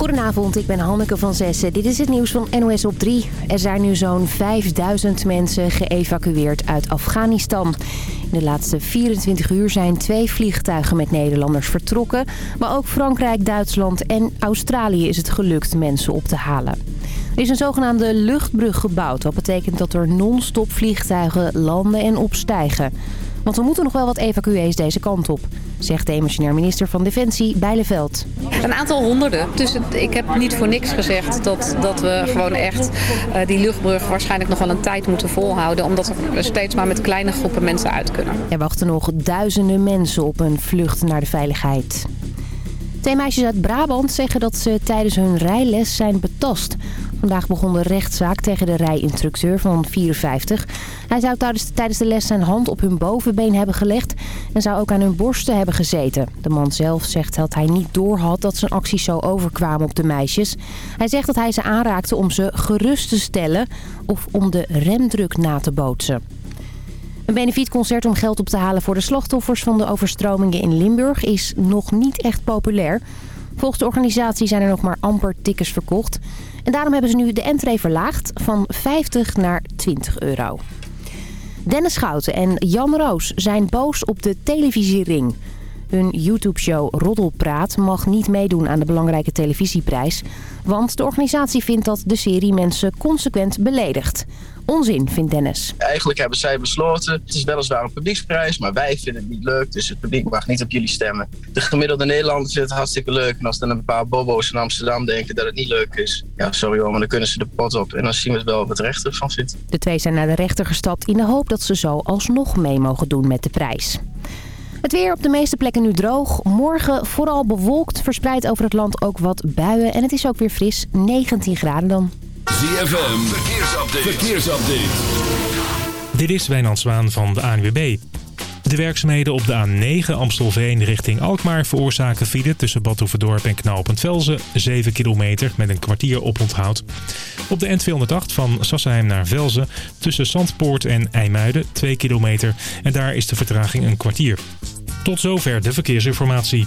Goedenavond, ik ben Hanneke van Zessen. Dit is het nieuws van NOS op 3. Er zijn nu zo'n 5000 mensen geëvacueerd uit Afghanistan. In de laatste 24 uur zijn twee vliegtuigen met Nederlanders vertrokken. Maar ook Frankrijk, Duitsland en Australië is het gelukt mensen op te halen. Er is een zogenaamde luchtbrug gebouwd. Wat betekent dat er non-stop vliegtuigen landen en opstijgen. Want we moeten nog wel wat evacuees deze kant op, zegt de emotionair minister van Defensie Bijleveld. Een aantal honderden. Dus ik heb niet voor niks gezegd dat, dat we gewoon echt uh, die luchtbrug waarschijnlijk nog wel een tijd moeten volhouden. Omdat we steeds maar met kleine groepen mensen uit kunnen. Er wachten nog duizenden mensen op een vlucht naar de veiligheid. Twee meisjes uit Brabant zeggen dat ze tijdens hun rijles zijn betast. Vandaag begon de rechtszaak tegen de rijinstructeur van 54. Hij zou tijdens de les zijn hand op hun bovenbeen hebben gelegd... en zou ook aan hun borsten hebben gezeten. De man zelf zegt dat hij niet doorhad dat zijn acties zo overkwamen op de meisjes. Hij zegt dat hij ze aanraakte om ze gerust te stellen... of om de remdruk na te bootsen. Een benefietconcert om geld op te halen voor de slachtoffers van de overstromingen in Limburg is nog niet echt populair. Volgens de organisatie zijn er nog maar amper tickets verkocht. En daarom hebben ze nu de entree verlaagd van 50 naar 20 euro. Dennis Schouten en Jan Roos zijn boos op de televisiering. Hun YouTube-show Roddelpraat mag niet meedoen aan de belangrijke televisieprijs. Want de organisatie vindt dat de serie mensen consequent beledigt. Onzin, vindt Dennis. Eigenlijk hebben zij besloten, het is weliswaar een publieksprijs, maar wij vinden het niet leuk. Dus het publiek mag niet op jullie stemmen. De gemiddelde Nederlander vindt het hartstikke leuk. En als dan een paar bobo's in Amsterdam denken dat het niet leuk is, ja sorry hoor, maar dan kunnen ze de pot op. En dan zien we het wel wat de rechter van vindt. De twee zijn naar de rechter gestapt in de hoop dat ze zo alsnog mee mogen doen met de prijs. Het weer op de meeste plekken nu droog. Morgen vooral bewolkt, verspreid over het land ook wat buien. En het is ook weer fris, 19 graden dan. ZFM, verkeersupdate. verkeersupdate. Dit is Wijnand Zwaan van de ANWB. De werkzaamheden op de A9 Amstelveen richting Alkmaar veroorzaken file tussen Badhoevedorp en Knoopend Velzen 7 kilometer met een kwartier oponthoud. Op de N208 van Sassenheim naar Velzen tussen Zandpoort en IJmuiden 2 kilometer en daar is de vertraging een kwartier. Tot zover de verkeersinformatie.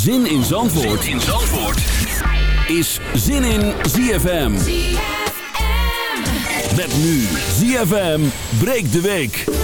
Zin in Zandvoort, in Zandvoort. is Zin in ZFM. Met nu ZFM breekt de week.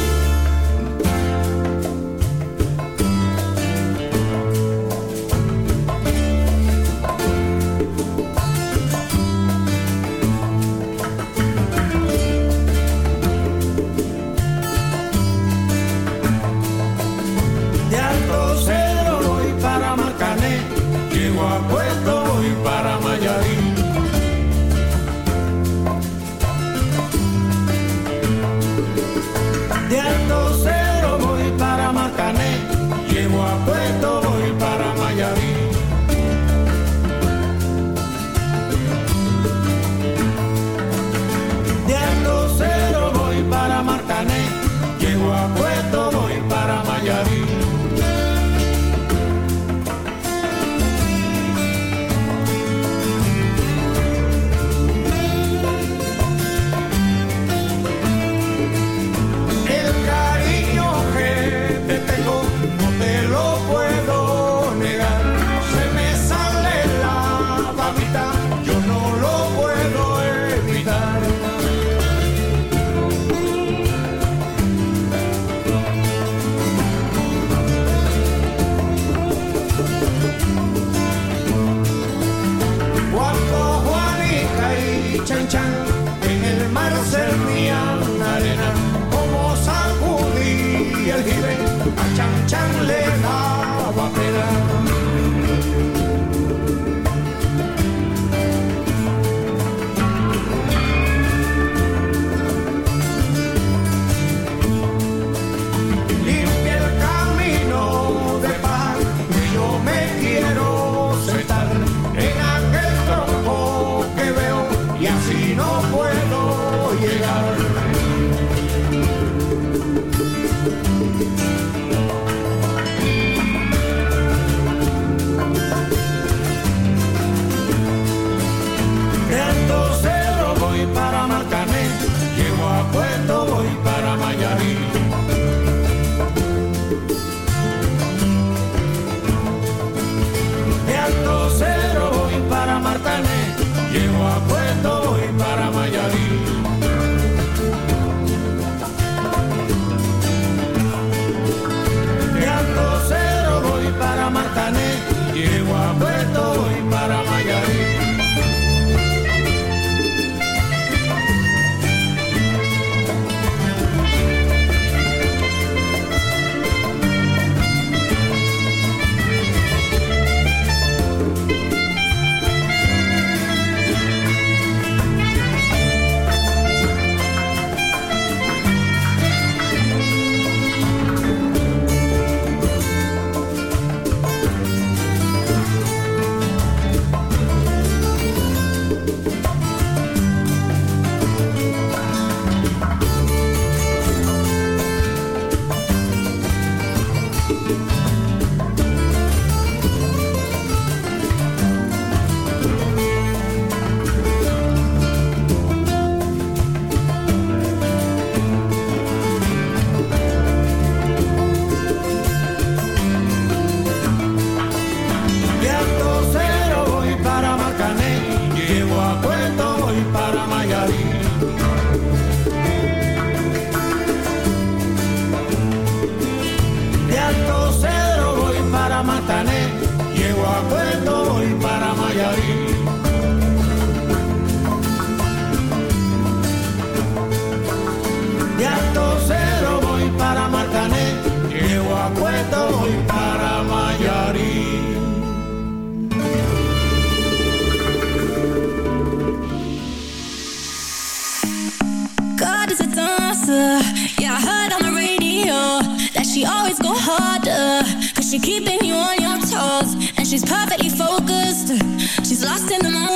We out. God is a dancer, yeah I heard on the radio that she always go harder, cause she keeping you on your she's perfectly focused. She's lost in the moment.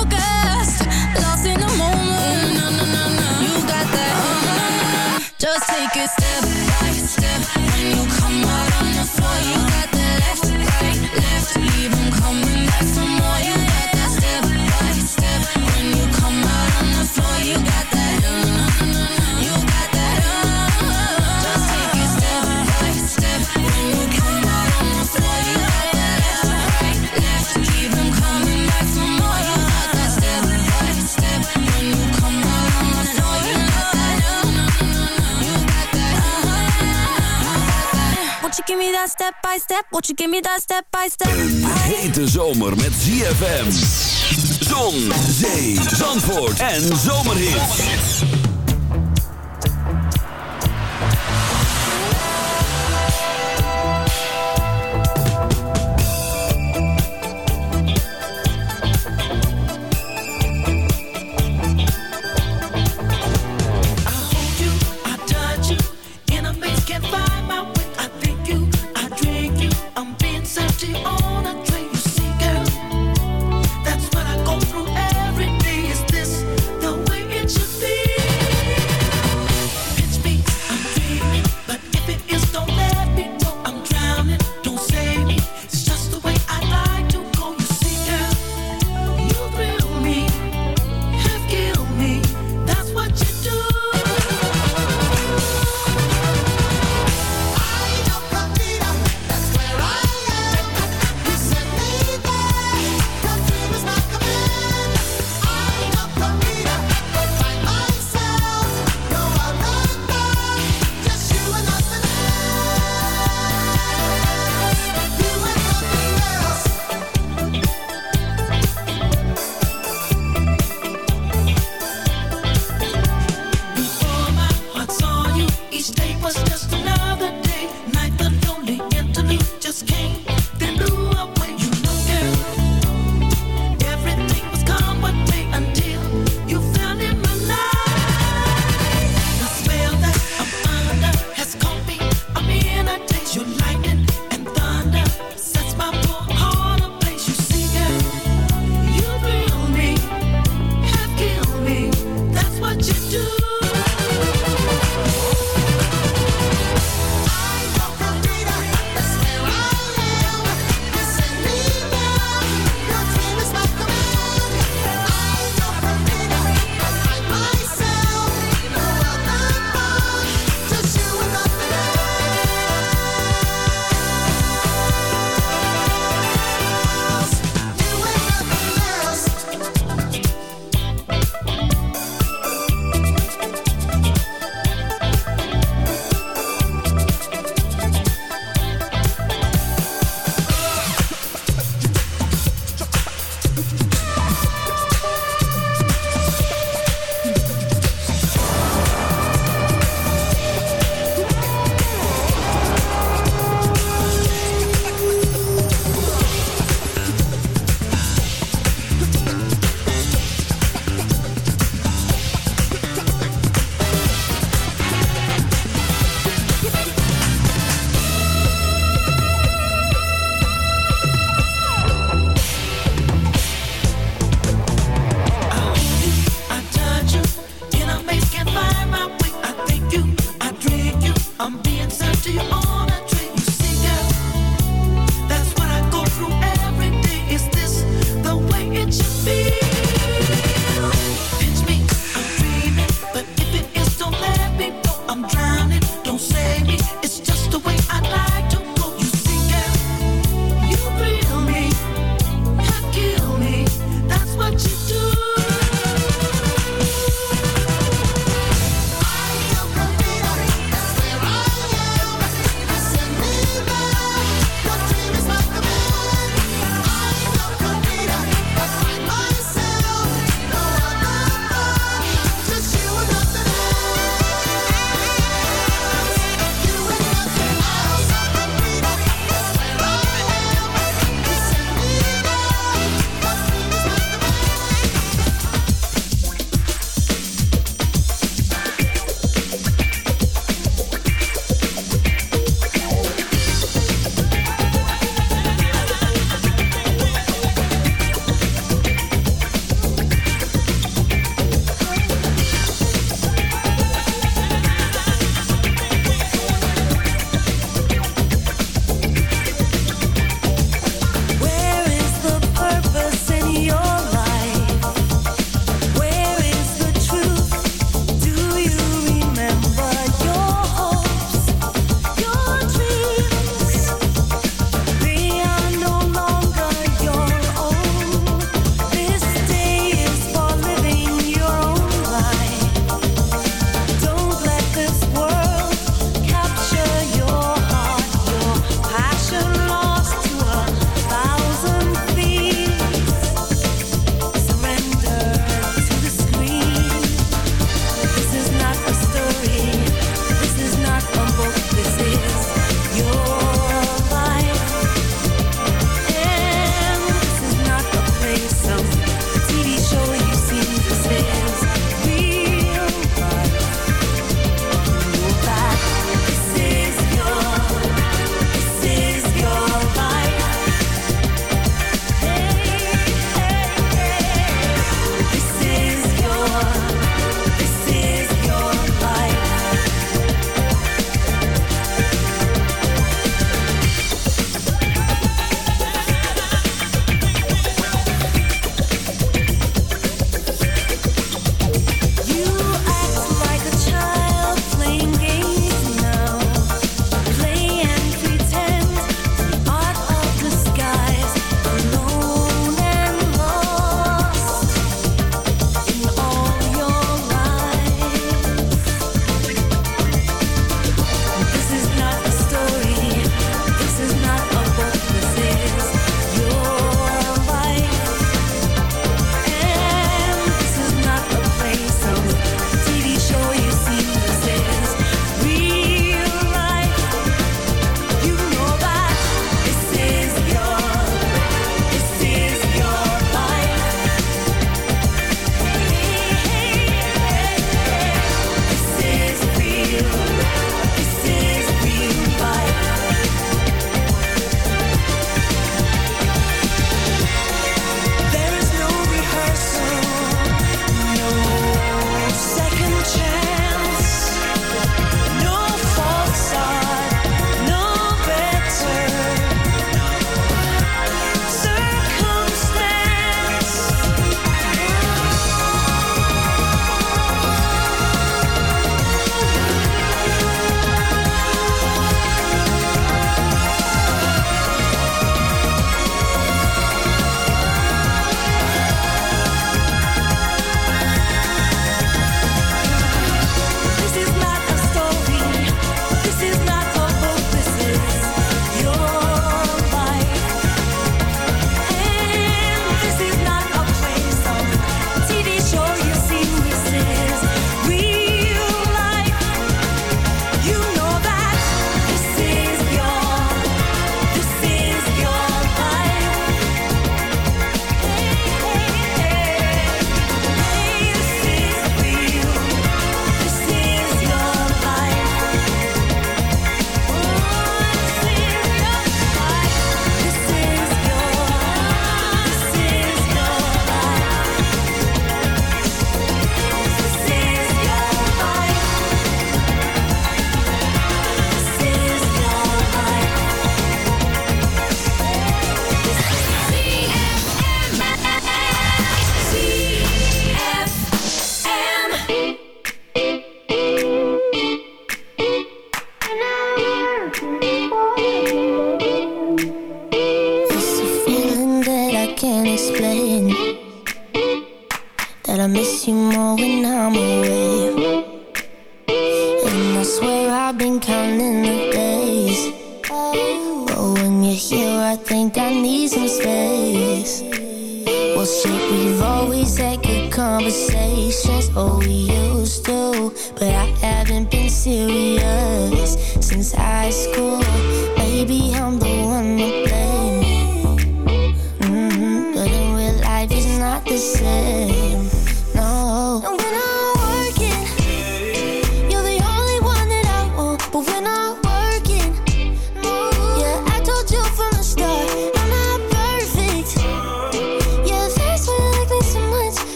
Just take a step you give me that step by step? Won't you give me that step by step? Een hete zomer met ZFM. Zon, zee, zandvoort en zomerhits.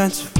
that's.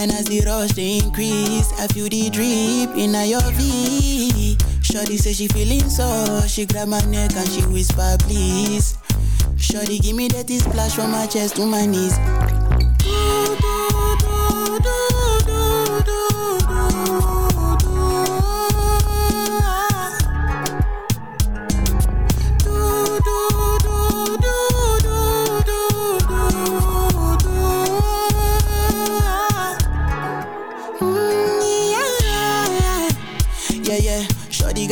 And as the rush they increase, I feel the drip in your V. Shorty say she feeling so. She grab my neck and she whisper, please. Shorty give me that splash from my chest to my knees.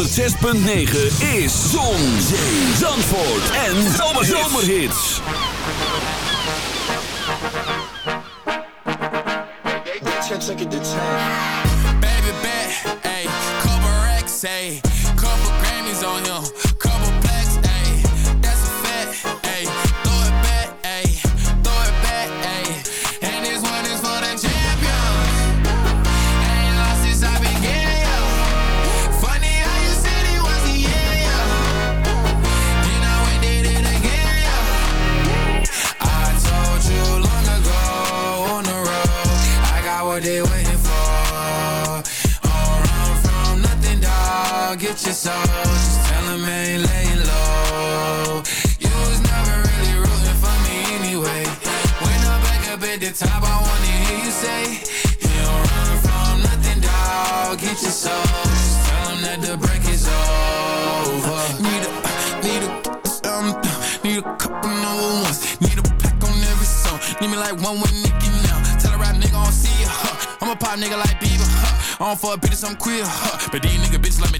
106.9 is Zon, Zee, Zandvoort en Zomerhits. Baby bet, ayy, couple racks, ayy, soul. Just tell 'em ain't laying low. You was never really rooting for me anyway. When I'm back up at the top, I wanna hear you say, You don't run from nothing, dog. Get your soul. Just tell 'em that the break is over. Need a, need a, um, need a couple number ones. Need a pack on every song. Need me like one with Nicky now. Tell a rap nigga I don't see ya. Huh. I'm a pop nigga like Bieber. Huh. I don't fuck bitches, I'm queer. Huh. But these nigga bitches like me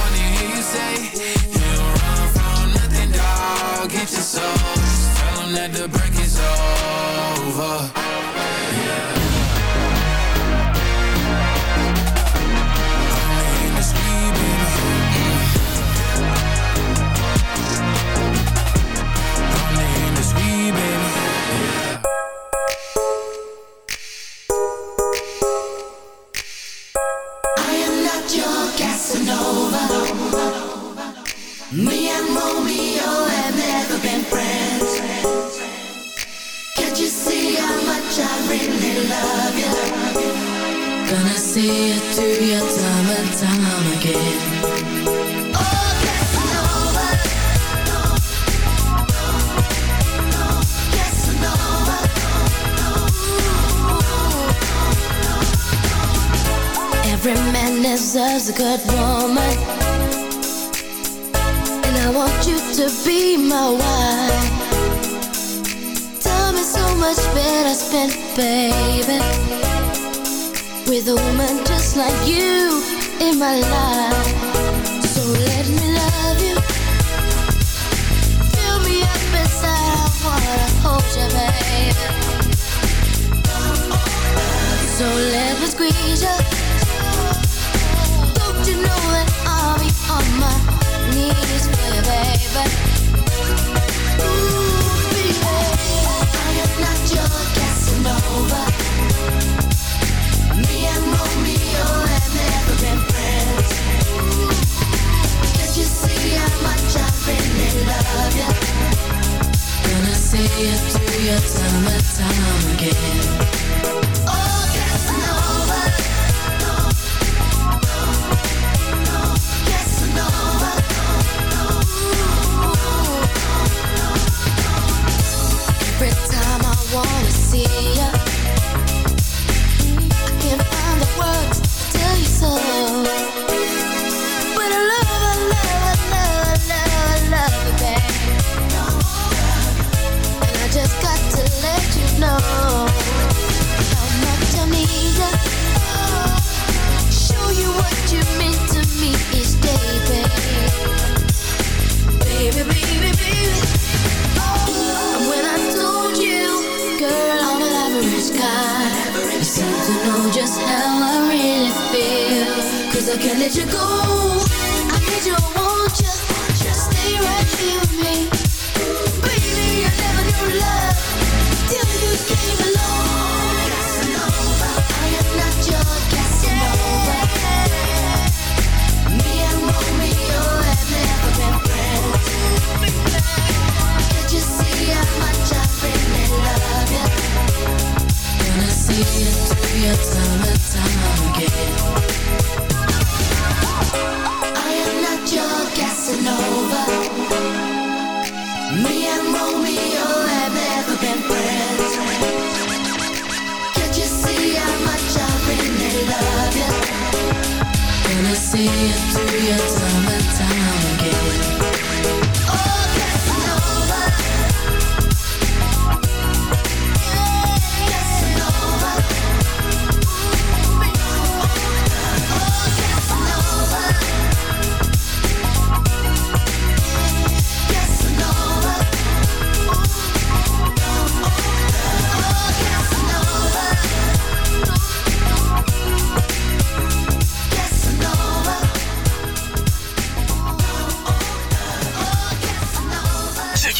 you don't run from nothing, dog. Get your soul. Just that the break is over.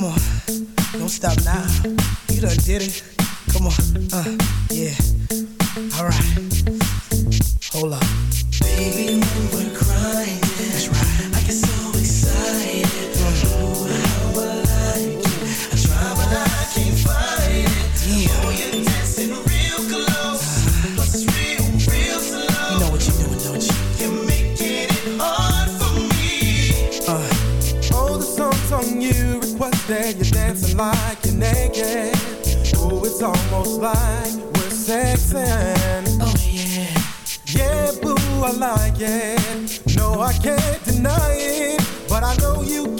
Come on, don't stop now. You done did it. Come on, uh, yeah. All right, hold up, baby. No, I can't deny it, but I know you